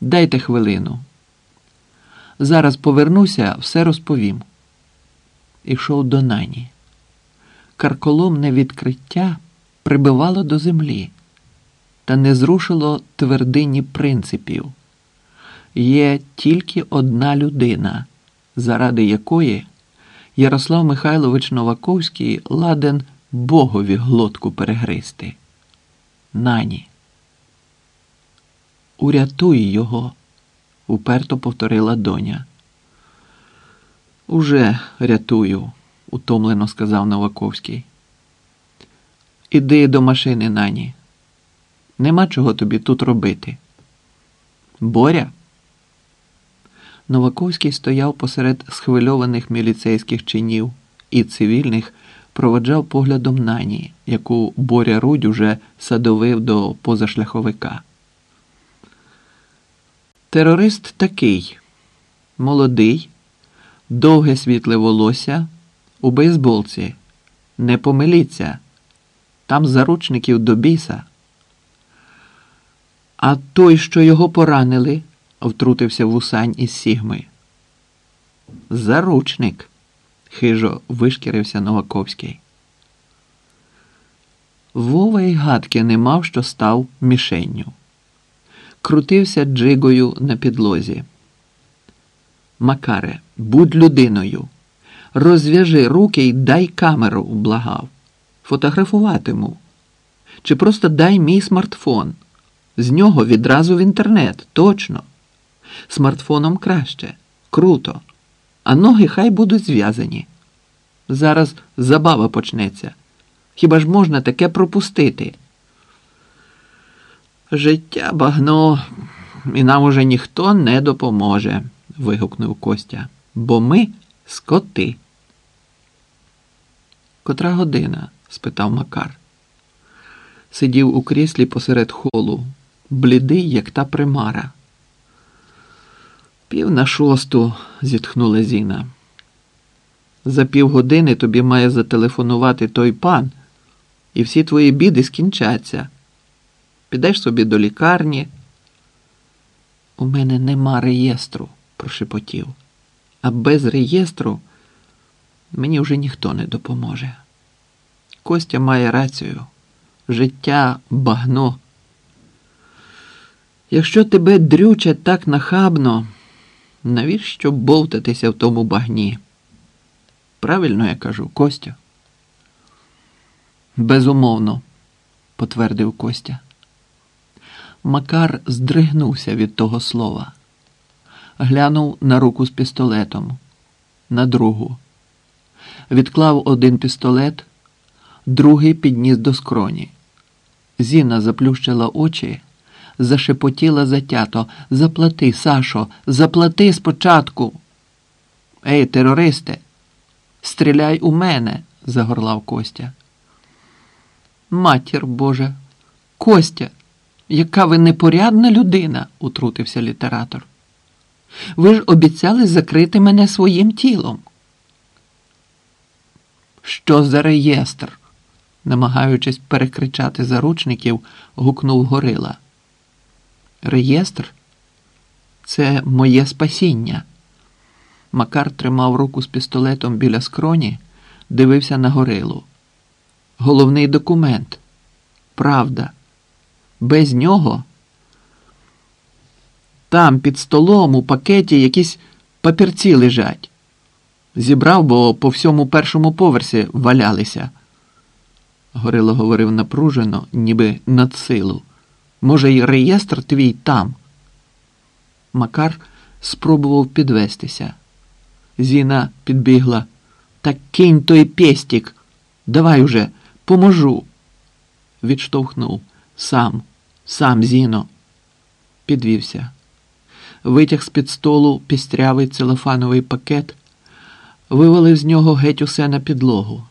Дайте хвилину. Зараз повернуся, все розповім. Ішов до нані. Карколомне відкриття прибивало до землі та не зрушило твердині принципів. Є тільки одна людина, заради якої Ярослав Михайлович Новаковський ладен Богові глотку перегристи. Нані. Урятуй його, уперто повторила доня. Уже рятую, утомлено сказав Новаковський. Іди до машини, нані. Нема чого тобі тут робити. Боря. Новаковський стояв посеред схвильованих міліцейських чинів і цивільних проведжав поглядом нані, яку Боря Рудь уже садовив до позашляховика. Терорист такий молодий, довге світле волосся, у бейсболці. Не помиліться, там заручників до біса. А той, що його поранили, втрутився вусань із сігми. Заручник, хижо вишкірився Новаковський. Вова й гадки не мав, що став мішенню. Крутився джигою на підлозі. Макаре, будь людиною. Розв'яжи руки й дай камеру, благав. Фотографуватиму. Чи просто дай мій смартфон. З нього відразу в інтернет, точно. Смартфоном краще, круто. А ноги хай будуть зв'язані. Зараз забава почнеться. Хіба ж можна таке пропустити? Життя багно, і нам уже ніхто не допоможе, вигукнув Костя. Бо ми скоти. Котра година? спитав Макар. Сидів у кріслі посеред холу, блідий, як та примара. Пів на шосту, зітхнула Зіна. За півгодини тобі має зателефонувати той пан, і всі твої біди скінчаться. Підеш собі до лікарні. У мене нема реєстру, прошепотів. А без реєстру мені вже ніхто не допоможе. Костя має рацію. Життя багно. Якщо тебе дрючать так нахабно, навіщо бовтатися в тому багні? Правильно я кажу, Костя? Безумовно, потвердив Костя. Макар здригнувся від того слова. Глянув на руку з пістолетом, на другу. Відклав один пістолет, другий підніс до скроні. Зіна заплющила очі, зашепотіла затято. Заплати, Сашо, заплати спочатку. Ей, терористе, стріляй у мене, загорлав Костя. Матір Божа, Костя, яка ви непорядна людина, утрутився літератор. Ви ж обіцяли закрити мене своїм тілом. Що за реєстр? намагаючись перекричати заручників, гукнув горила. Реєстр це моє спасіння. Макар тримав руку з пістолетом біля скроні, дивився на горилу. Головний документ. Правда. Без нього. Там під столом у пакеті якісь папірці лежать. Зібрав, бо по всьому першому поверсі валялися. Горило говорив напружено, ніби над силу. Може, й реєстр твій там. Макар спробував підвестися. Зіна підбігла. Так кинь той пестик. Давай уже, поможу. Відштовхнув. Сам, сам, Зіно. Підвівся. Витяг з під столу пістрявий целофановий пакет, вивалив з нього геть усе на підлогу.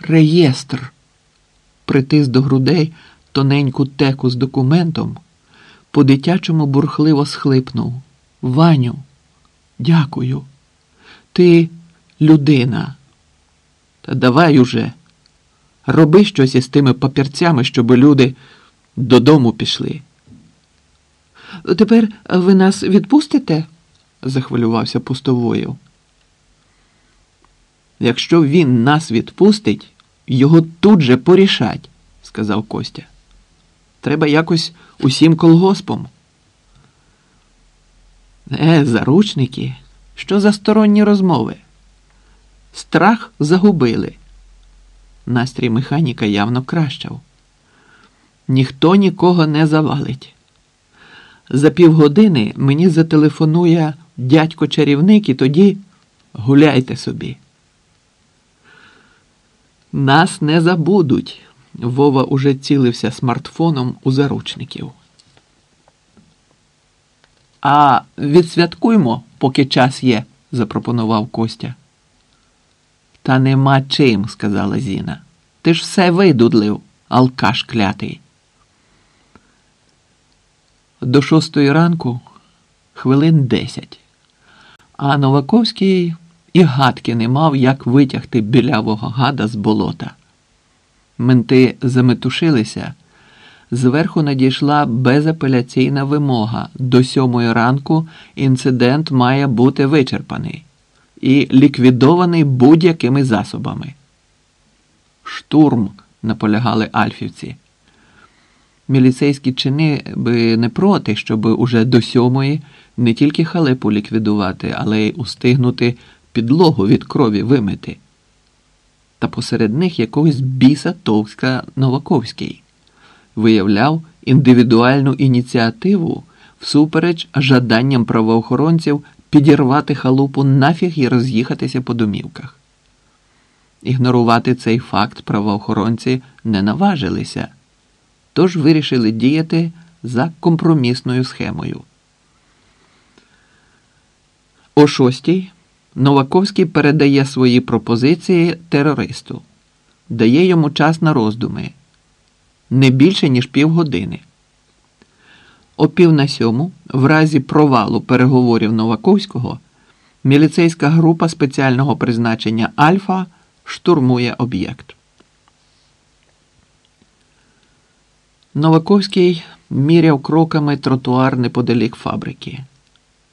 Реєстр. Притис до грудей тоненьку теку з документом, по дитячому бурхливо схлипнув. Ваню, дякую. Ти людина. Та давай уже. Роби щось із тими папірцями, щоб люди додому пішли. Тепер ви нас відпустите? захвилювався пустовоїв. Якщо він нас відпустить, його тут же порішать, сказав Костя. Треба якось усім колгоспом. Е, заручники, що за сторонні розмови? Страх загубили. Настрій механіка явно кращав. Ніхто нікого не завалить. За півгодини мені зателефонує дядько чарівник і тоді гуляйте собі. Нас не забудуть. Вова уже цілився смартфоном у заручників. А відсвяткуймо, поки час є, запропонував Костя. Та нема чим, сказала Зіна. Ти ж все видудлив, алкаш клятий. До шостої ранку хвилин десять. А Новаковський і гадки не мав, як витягти білявого гада з болота. Менти заметушилися. Зверху надійшла безапеляційна вимога. До сьомої ранку інцидент має бути вичерпаний і ліквідований будь-якими засобами. Штурм, наполягали альфівці. Міліцейські чини би не проти, щоб уже до сьомої не тільки халепу ліквідувати, але й устигнути підлогу від крові вимити. Та посеред них якогось біса Товська Новаковський виявляв індивідуальну ініціативу всупереч жаданням правоохоронців підірвати халупу нафіг і роз'їхатися по домівках. Ігнорувати цей факт правоохоронці не наважилися, тож вирішили діяти за компромісною схемою. О шостій Новаковський передає свої пропозиції терористу, дає йому час на роздуми не більше, ніж півгодини. О пів на сьому, в разі провалу переговорів Новаковського, міліцейська група спеціального призначення Альфа штурмує об'єкт. Новаковський міряв кроками тротуар неподалік фабрики.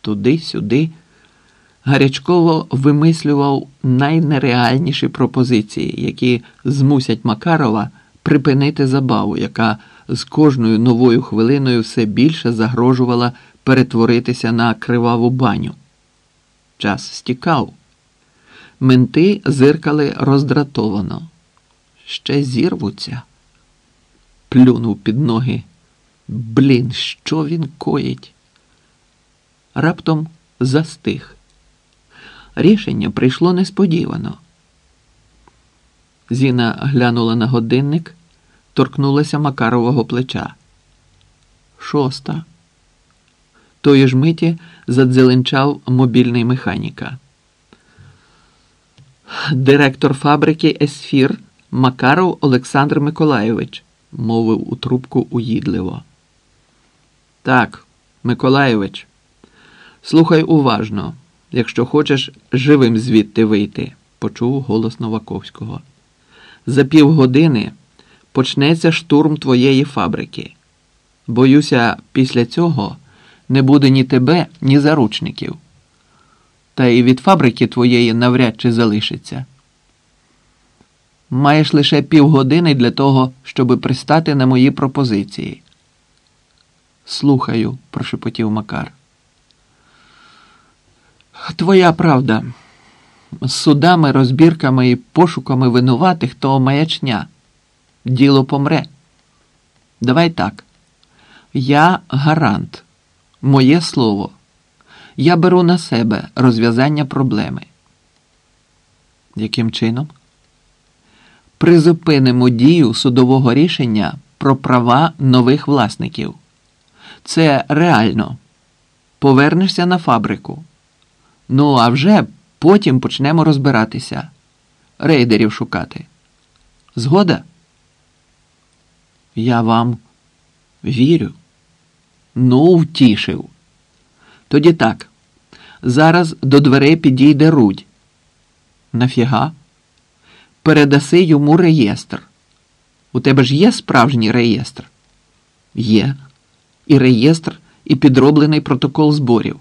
Туди-сюди гарячково вимислював найнереальніші пропозиції, які змусять Макарова припинити забаву, яка з кожною новою хвилиною все більше загрожувала перетворитися на криваву баню. Час стікав. Менти зиркали роздратовано. Ще зірвуться. Плюнув під ноги. Блін, що він коїть? Раптом застиг. Рішення прийшло несподівано. Зіна глянула на годинник, торкнулася Макарового плеча. Шоста. Тої ж миті задзеленчав мобільний механіка. Директор фабрики Есфір Макаров Олександр Миколайович, мовив у трубку уїдливо. Так, Миколайович, слухай уважно, якщо хочеш живим звідти вийти, почув голос Новаковського. За півгодини почнеться штурм твоєї фабрики. Боюся, після цього не буде ні тебе, ні заручників. Та і від фабрики твоєї навряд чи залишиться. Маєш лише півгодини для того, щоби пристати на мої пропозиції. Слухаю, прошепотів Макар. Твоя правда. З судами, розбірками і пошуками винуватих то маячня. Діло помре. Давай так. Я гарант. Моє слово. Я беру на себе розв'язання проблеми. Яким чином? Призупинимо дію судового рішення про права нових власників. Це реально. Повернешся на фабрику. Ну, а вже потім почнемо розбиратися, рейдерів шукати. Згода? Я вам вірю. Ну, втішив. Тоді так. Зараз до дверей підійде Рудь. Нафіга? Передаси йому реєстр. У тебе ж є справжній реєстр? Є. І реєстр, і підроблений протокол зборів.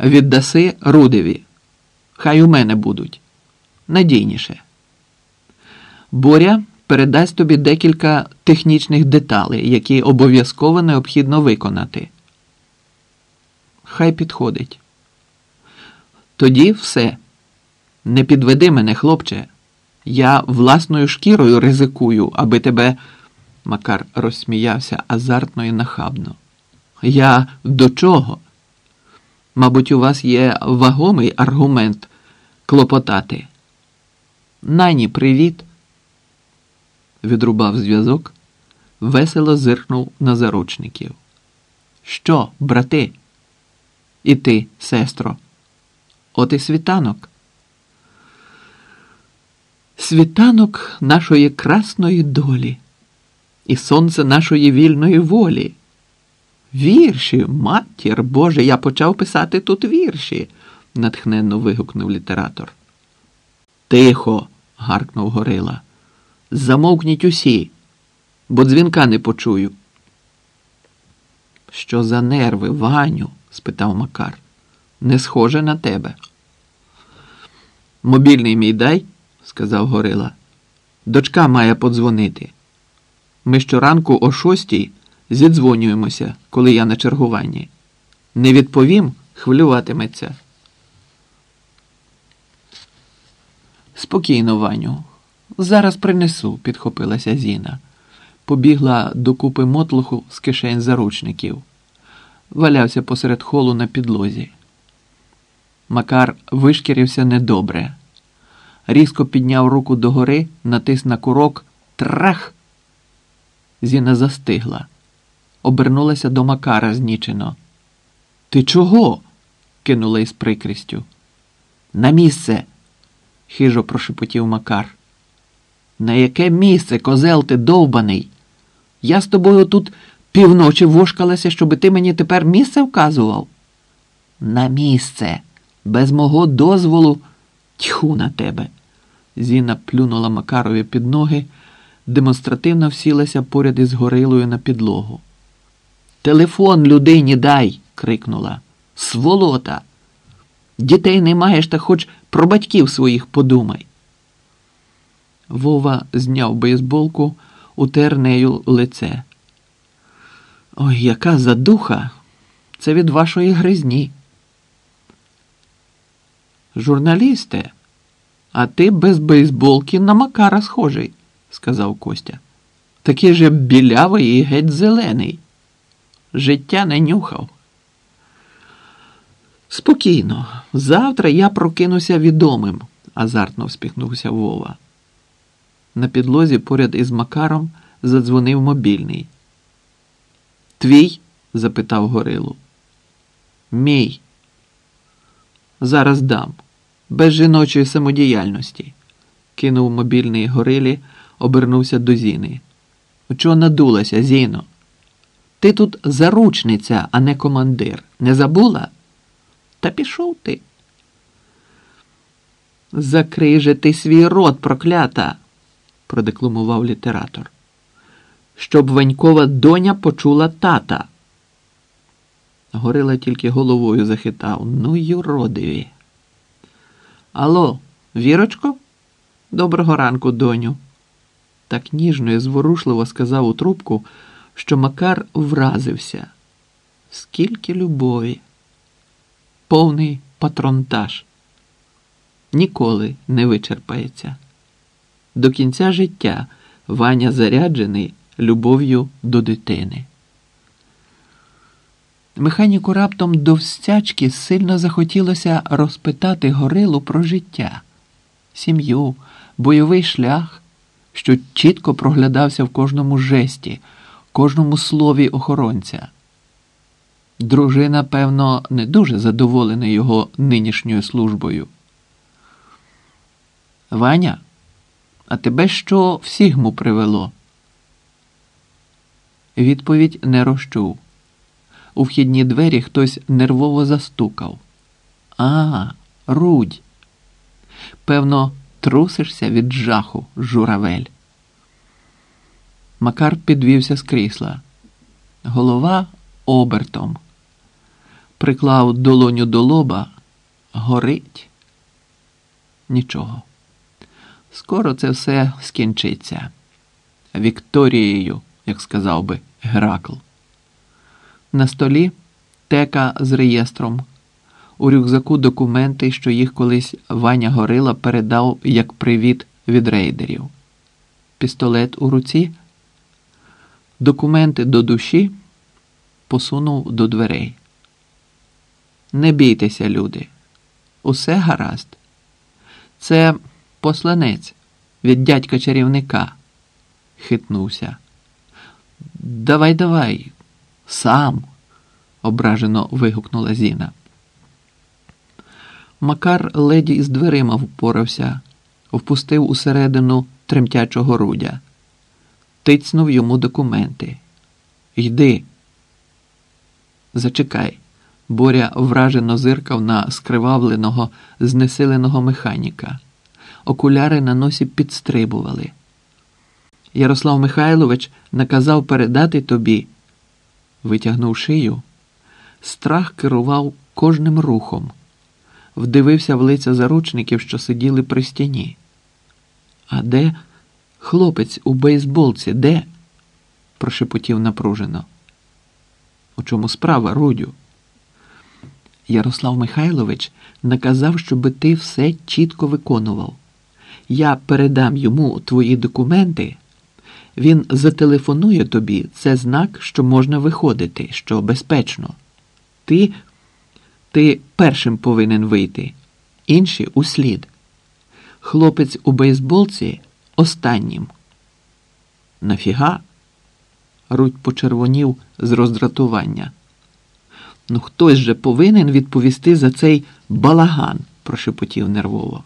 Віддаси Рудеві. Хай у мене будуть. Надійніше. Боря передасть тобі декілька технічних деталей, які обов'язково необхідно виконати. Хай підходить. Тоді все. Не підведи мене, хлопче. Я власною шкірою ризикую, аби тебе. Макар розсміявся азартно і нахабно. Я до чого? Мабуть, у вас є вагомий аргумент клопотати. Нані, привіт. Відрубав зв'язок, весело зиркнув на заручників. Що, брати? І ти, сестро? От і світанок. Світанок нашої красної долі і сонце нашої вільної волі. Вірші, матір Боже, я почав писати тут вірші, натхненно вигукнув літератор. Тихо. гаркнув Горила. Замовкніть усі, бо дзвінка не почую. Що за нерви, Ваню? спитав Макар. Не схоже на тебе. Мобільний мій дай, сказав Горила. Дочка має подзвонити. Ми щоранку о шостій зідзвонюємося, коли я на чергуванні. Не відповім, хвилюватиметься. Спокійно, Ваню. Зараз принесу, підхопилася Зіна. Побігла до купи мотлуху з кишень заручників. Валявся посеред холу на підлозі. Макар вишкірився недобре. Різко підняв руку догори, натис на курок, трах. Зіна застигла, обернулася до Макара знічено. Ти чого? кинула із прикрістю. На місце, хижо прошепотів Макар. На яке місце, козел ти довбаний? Я з тобою тут півночі вошкалася, щоб ти мені тепер місце вказував? На місце, без мого дозволу, тьху на тебе. Зіна плюнула Макарові під ноги, демонстративно всілася поряд із горилою на підлогу. Телефон людині дай. крикнула. Сволота. Дітей не маєш, та хоч про батьків своїх подумай. Вова зняв бейсболку, утер нею лице. Ой, яка задуха! Це від вашої гризні. Журналісте, а ти без бейсболки на Макара схожий, сказав Костя. Такий же білявий і геть зелений. Життя не нюхав. Спокійно, завтра я прокинуся відомим, азартно всміхнувся Вова. На підлозі поряд із Макаром задзвонив мобільний. Твій? запитав Горилу. Мій. Зараз дам. Без жіночої самодіяльності. Кинув мобільний горилі, обернувся до Зіни. Чого надулася, Зіно? Ти тут заручниця, а не командир. Не забула? Та пішов ти. Закрий же ти свій рот, проклята, продекламував літератор. Щоб Ванькова доня почула тата. Горила тільки головою захитав. Ну, юродиві. Алло, Вірочко? Доброго ранку, доню. Так ніжно і зворушливо сказав у трубку, що Макар вразився. Скільки любові, повний патронтаж. Ніколи не вичерпається. До кінця життя Ваня заряджений любов'ю до дитини. Механіку раптом до встячки сильно захотілося розпитати горилу про життя, сім'ю, бойовий шлях, що чітко проглядався в кожному жесті, кожному слові охоронця. Дружина, певно, не дуже задоволена його нинішньою службою. Ваня, а тебе що в Сігму привело? Відповідь не розчув. У вхідні двері хтось нервово застукав. А, Рудь. Певно, трусишся від жаху, журавель. Макар підвівся з крісла. Голова обертом. Приклав долоню до лоба, горить. Нічого. Скоро це все скінчиться. Вікторією, як сказав би Геракл. На столі тека з реєстром. У рюкзаку документи, що їх колись Ваня Горила передав як привіт від рейдерів. Пістолет у руці, документи до душі посунув до дверей. Не бійтеся, люди. Усе гаразд. Це посланець від дядька чарівника. Хитнувся. Давай, давай, сам, ображено вигукнула Зіна. Макар леді із дверима впорався, впустив усередину тремтячого рудя, тицнув йому документи. Йди. Зачекай. Боря вражено зиркав на скривавленого, знесиленого механіка. Окуляри на носі підстрибували. Ярослав Михайлович наказав передати тобі, витягнув шию, страх керував кожним рухом, вдивився в лиця заручників, що сиділи при стіні. А де хлопець у бейсболці? Де? прошепотів напружено. У чому справа, Рудю? Ярослав Михайлович наказав, щоб ти все чітко виконував. Я передам йому твої документи. Він зателефонує тобі. Це знак, що можна виходити, що безпечно. Ти ти першим повинен вийти, інші услід. Хлопець у бейсболці останнім. Нафіга? Рудь почервонів з роздратування. Ну, хтось же повинен відповісти за цей балаган, прошепотів нервово.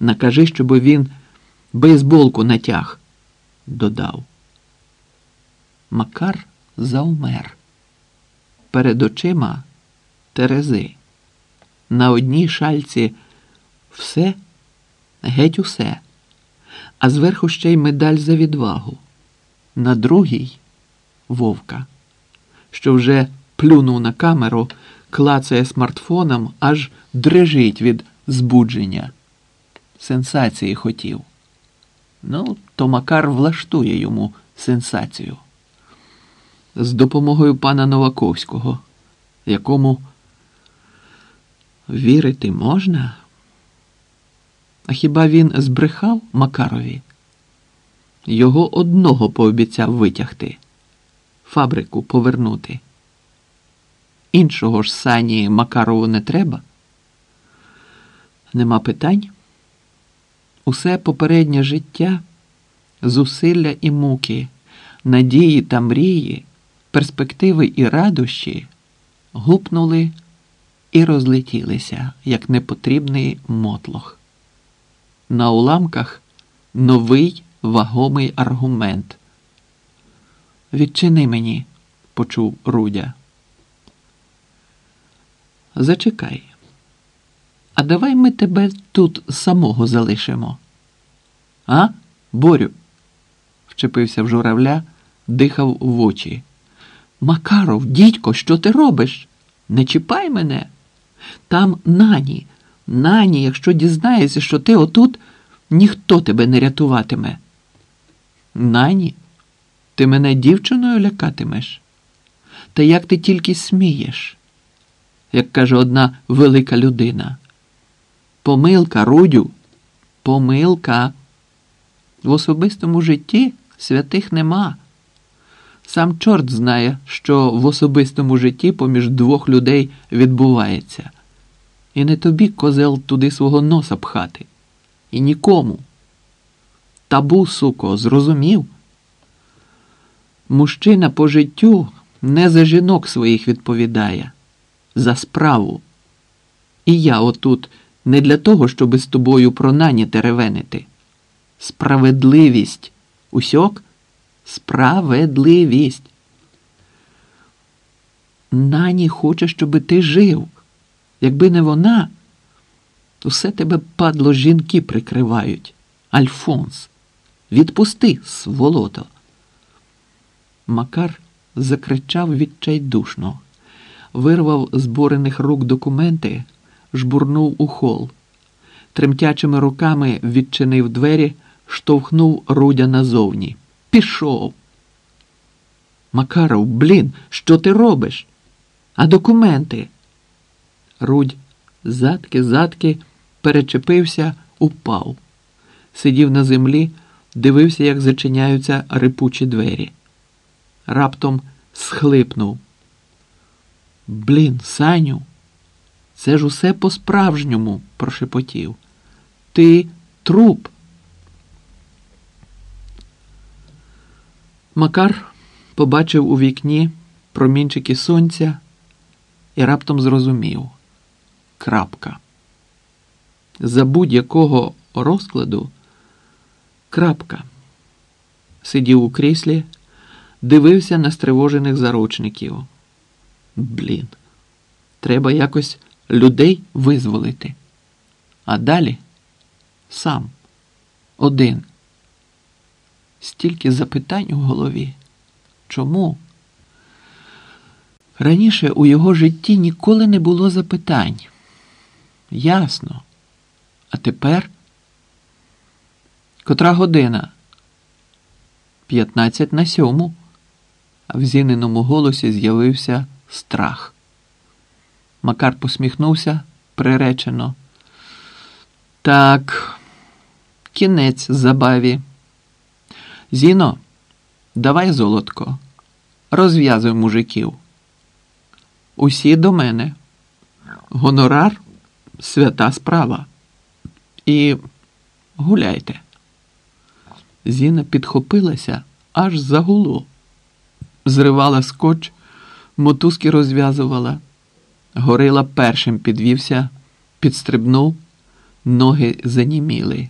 Накажи, щоб він бейсболку натяг, додав. Макар завмер. Перед очима Терези. На одній шальці все, геть усе, а зверху ще й медаль за відвагу. На другій вовка, що вже плюнув на камеру, клацає смартфоном, аж дрижить від збудження. Сенсації хотів. Ну, то Макар влаштує йому сенсацію. З допомогою пана Новаковського, якому вірити можна? А хіба він збрехав Макарові? Його одного пообіцяв витягти, фабрику повернути. Іншого ж сані Макарову не треба? Нема питань? Усе попереднє життя, зусилля і муки, надії та мрії, перспективи і радощі гупнули і розлетілися, як непотрібний мотлох. На уламках новий вагомий аргумент. Відчини мені, почув Рудя. Зачекай. А давай ми тебе тут самого залишимо. А, Борю? вчепився в журавля, дихав в очі. Макаров, дідько, що ти робиш? Не чіпай мене. Там нані, нані, якщо дізнається, що ти отут, ніхто тебе не рятуватиме. Нані, ти мене дівчиною лякатимеш? Та як ти тільки смієш? Як каже одна велика людина. Помилка, Рудю, помилка. В особистому житті святих нема. Сам чорт знає, що в особистому житті поміж двох людей відбувається. І не тобі козел туди свого носа пхати. І нікому. Табу, суко, зрозумів. Мужчина по життю не за жінок своїх відповідає, за справу. І я отут не для того, щоби з тобою про нані теревенити. Справедливість. Усьок? Справедливість. Нані хоче, щоби ти жив. Якби не вона, все тебе падло жінки прикривають. Альфонс, відпусти, сволото. Макар закричав відчайдушно, вирвав з борених рук документи, жбурнув у хол, тремтячими руками відчинив двері, штовхнув Рудя назовні. Пішов. Макаров, блін, що ти робиш? А документи? Рудь задки, задки, перечепився, упав. Сидів на землі, дивився, як зачиняються рипучі двері. Раптом схлипнув. Блін, Саню, це ж усе по-справжньому, прошепотів. Ти труп. Макар побачив у вікні промінчики сонця і раптом зрозумів крапка. За будь-якого розкладу крапка. Сидів у кріслі, дивився на стривожених заручників. Блін, треба якось людей визволити. А далі сам, один. Стільки запитань у голові. Чому? Раніше у його житті ніколи не було запитань. Ясно. А тепер котра година? П'ятнадцять на сьому. А в зіненому голосі з'явився страх. Макар посміхнувся приречено. Так, кінець забаві. Зіно, давай золотко, розв'язуй мужиків. Усі до мене. Гонорар свята справа. І гуляйте. Зіна підхопилася, аж загуло. Зривала скотч, мотузки розв'язувала. Горила першим підвівся, підстрибнув, ноги заніміли.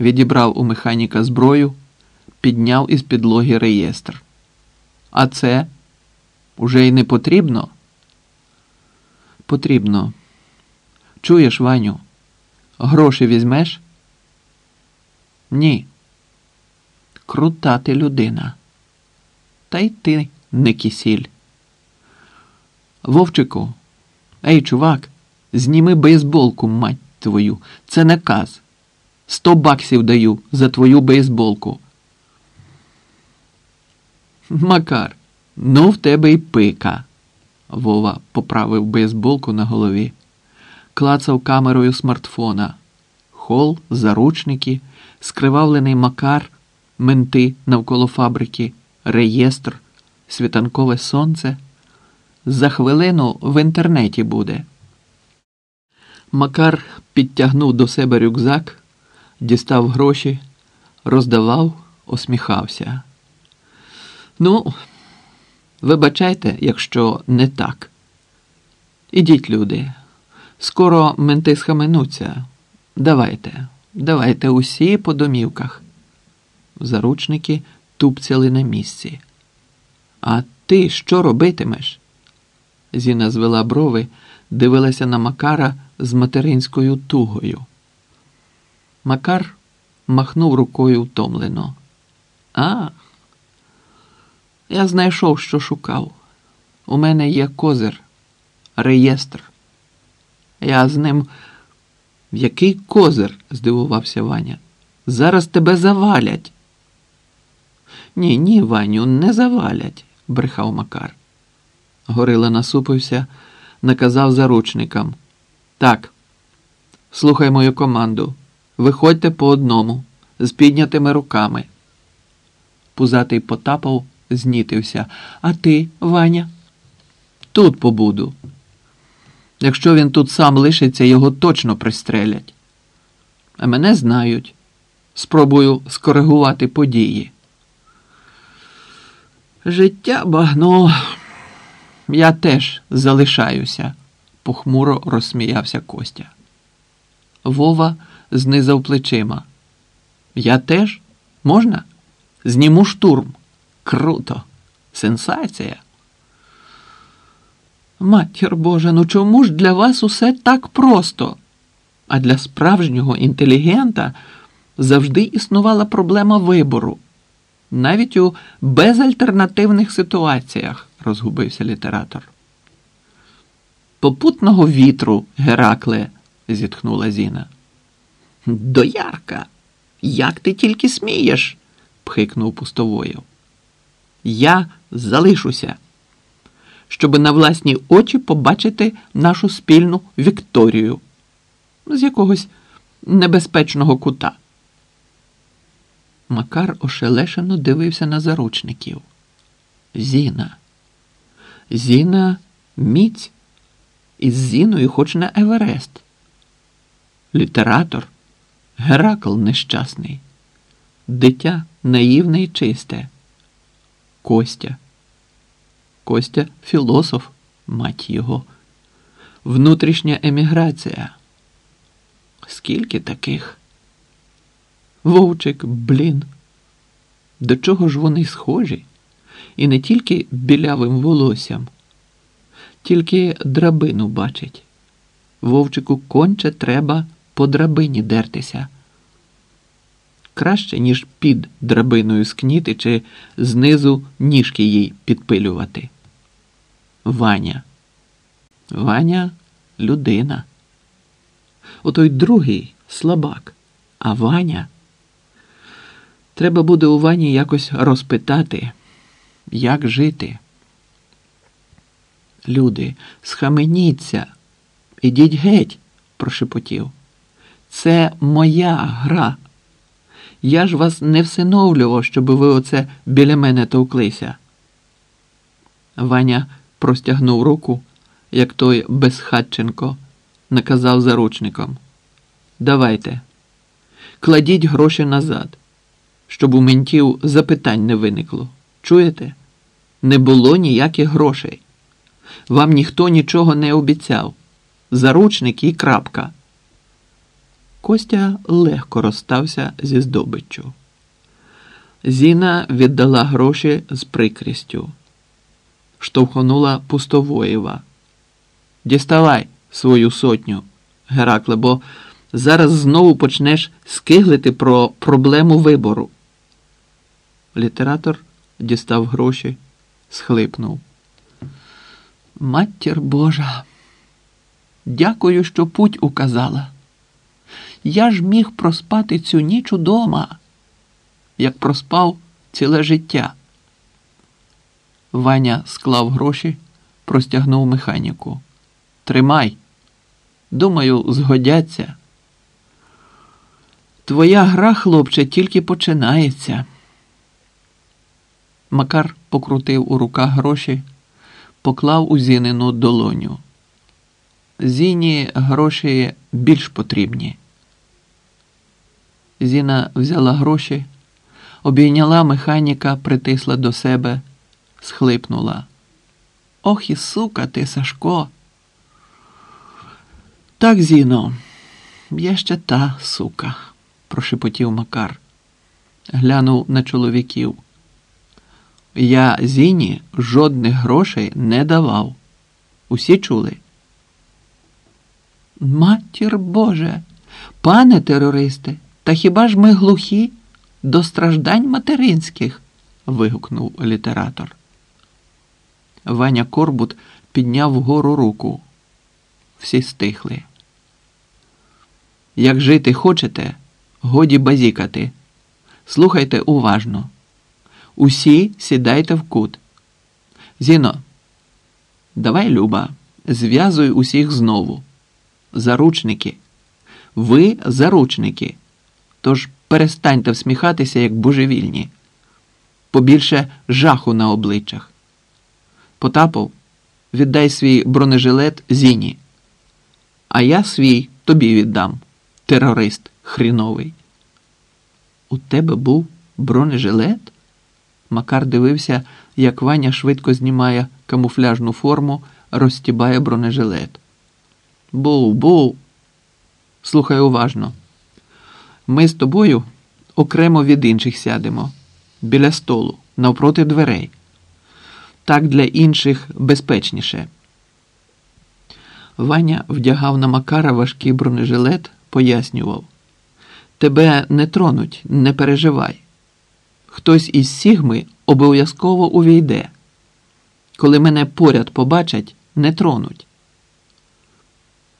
Відібрав у механіка зброю, підняв із підлоги реєстр. А це уже й не потрібно? Потрібно. Чуєш, Ваню? Гроші візьмеш? Ні. Крута ти людина. Та й ти не кисіль. Вовчику, ей, чувак, зніми бейсболку, мать твою. Це наказ. Сто баксів даю за твою бейсболку. Макар, ну в тебе й пика. Вова поправив бейсболку на голові, клацав камерою смартфона. Хол, заручники, скривавлений макар, менти навколо фабрики, реєстр, світанкове сонце. За хвилину в інтернеті буде. Макар підтягнув до себе рюкзак, дістав гроші, роздавав, осміхався. Ну, вибачайте, якщо не так. Ідіть, люди. Скоро менти схаменуться. Давайте, давайте усі по домівках. Заручники тупцяли на місці. А ти що робитимеш? Зіна звела брови, дивилася на Макара з материнською тугою. Макар махнув рукою втомлено. А, я знайшов, що шукав. У мене є козир, реєстр. Я з ним. Який козир? здивувався Ваня. Зараз тебе завалять. Ні, ні, Ваню, не завалять, брехав Макар. Горила насупився, наказав заручникам. Так, слухай мою команду. Виходьте по одному, з піднятими руками. Пузатий потапав, знітився. А ти, Ваня? Тут побуду. Якщо він тут сам лишиться, його точно пристрелять. А мене знають. Спробую скоригувати події. Життя багно. Я теж залишаюся, похмуро розсміявся Костя. Вова знизав плечима. Я теж? Можна? Зніму штурм. Круто. Сенсація. Матір Божа, ну чому ж для вас усе так просто? А для справжнього інтелігента завжди існувала проблема вибору. навіть у безальтернативних ситуаціях, розгубився літератор. Попутного вітру, Геракле, зітхнула Зіна. Доярка, як ти тільки смієш? пхикнув пустовою. Я залишуся, щоби на власні очі побачити нашу спільну Вікторію з якогось небезпечного кута. Макар ошелешено дивився на заручників. Зіна. Зіна міць із Зіною хоч на Еверест. Літератор Геракл нещасний, дитя наївне і чисте. Костя. Костя філософ, мать його, внутрішня еміграція. Скільки таких? Вовчик, блін. До чого ж вони схожі? І не тільки білявим волоссям, тільки драбину бачить. Вовчику конче треба по драбині дертися. Краще, ніж під драбиною скніти чи знизу ніжки їй підпилювати. Ваня. Ваня людина. Отой другий слабак, а Ваня. Треба буде у Вані якось розпитати, як жити. Люди, схаменіться, ідіть геть, прошепотів. Це моя гра. Я ж вас не всиновлював, щоб ви оце біля мене товклися. Ваня простягнув руку, як той безхатченко, наказав заручникам. Давайте, кладіть гроші назад щоб у ментів запитань не виникло. Чуєте? Не було ніяких грошей. Вам ніхто нічого не обіцяв. Заручник і крапка. Костя легко розстався зі здобиччю. Зіна віддала гроші з прикрістю, штовхонула пустовоєва. Діставай свою сотню, Геракле, бо зараз знову почнеш скиглити про проблему вибору. Літератор дістав гроші, схлипнув. Матір Божа, дякую, що путь указала. Я ж міг проспати цю ніч удома, як проспав ціле життя. Ваня склав гроші, простягнув механіку. Тримай. Думаю, згодяться. Твоя гра, хлопче, тільки починається. Макар покрутив у руках гроші, поклав у Зінину долоню. Зіні гроші більш потрібні. Зіна взяла гроші, обійняла механіка, притисла до себе, схлипнула. Ох і сука ти, Сашко. Так, Зіно, я ще та сука, прошепотів Макар. Глянув на чоловіків. Я Зіні жодних грошей не давав. Усі чули? Матір Боже, пане терористе, та хіба ж ми глухі до страждань материнських? вигукнув літератор. Ваня Корбут підняв вгору руку. Всі стихли. Як жити хочете, годі базікати. Слухайте уважно. Усі сідайте в кут. Зіно, давай, Люба, зв'язуй усіх знову. Заручники. Ви заручники. Тож перестаньте всміхатися, як божевільні. Побільше жаху на обличчях. Потапов, віддай свій бронежилет Зіні. А я свій тобі віддам, терорист хріновий. У тебе був бронежилет? Макар дивився, як Ваня швидко знімає камуфляжну форму, розтібає бронежилет. Був. Слухай уважно. Ми з тобою окремо від інших сядемо біля столу, навпроти дверей. Так для інших безпечніше. Ваня вдягав на Макара важкий бронежилет, пояснював. Тебе не тронуть, не переживай. Хтось із Сігми обов'язково увійде. Коли мене поряд побачать, не тронуть.